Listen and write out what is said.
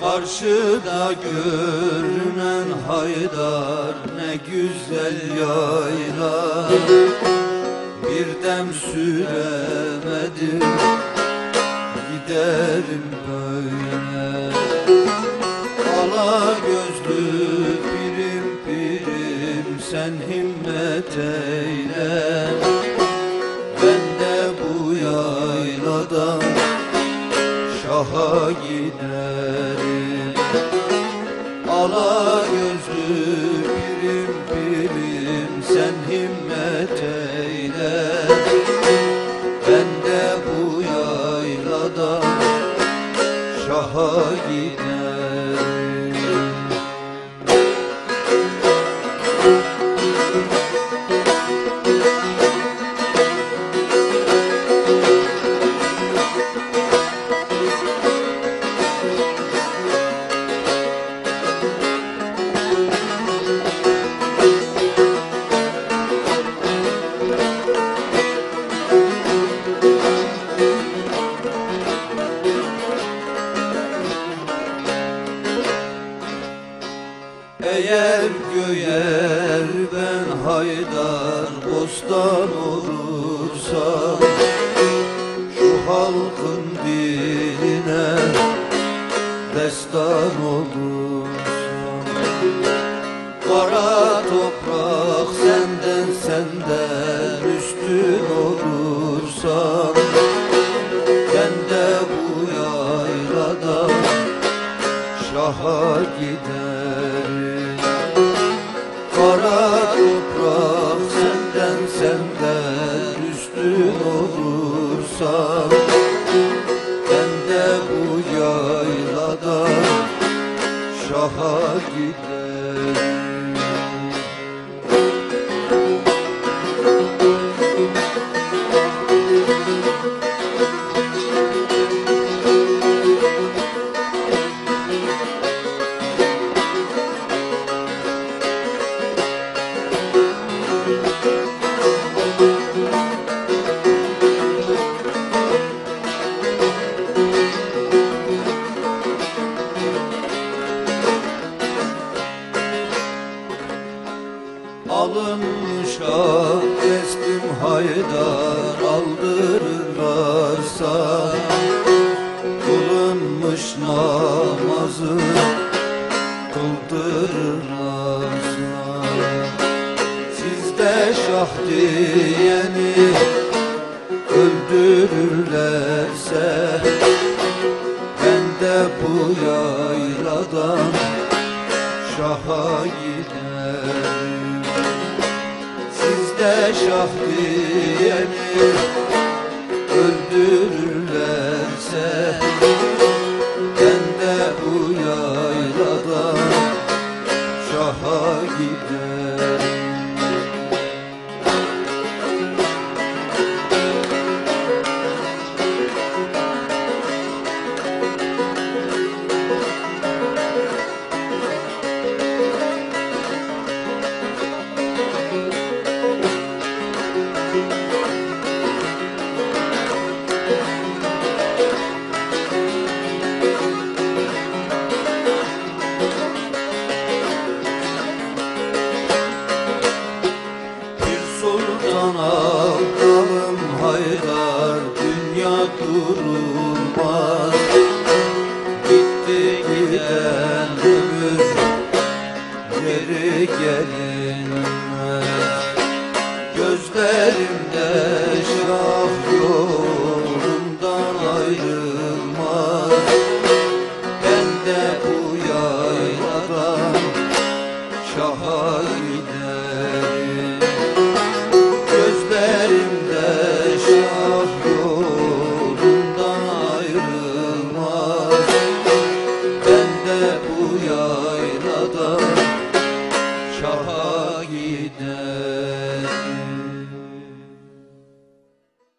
Karşıda görünen haydar ne güzel yayla Bir dem süremedim giderim böyle. Ala gözlü pirim pirim sen himmet eyle şaha giderim Ala gözlü Eğer göğer ben haydar bostan olursam Şu halkın diline destan olursam Kara toprak senden senden üstün olursam şaha giderim Kara toprak senden senden üstün olursam Alınmış abdestim haydar aldırırlarsa. Kılınmış namazı kıldırırlarsa. Sizde şah diyeni öldürürlerse Ben de bu yayladan şaha giderim Sizde şah diyeni öldürürlerse sultan aldım haydar dünya durulmaz. Gitti giden ömür geri gelinmez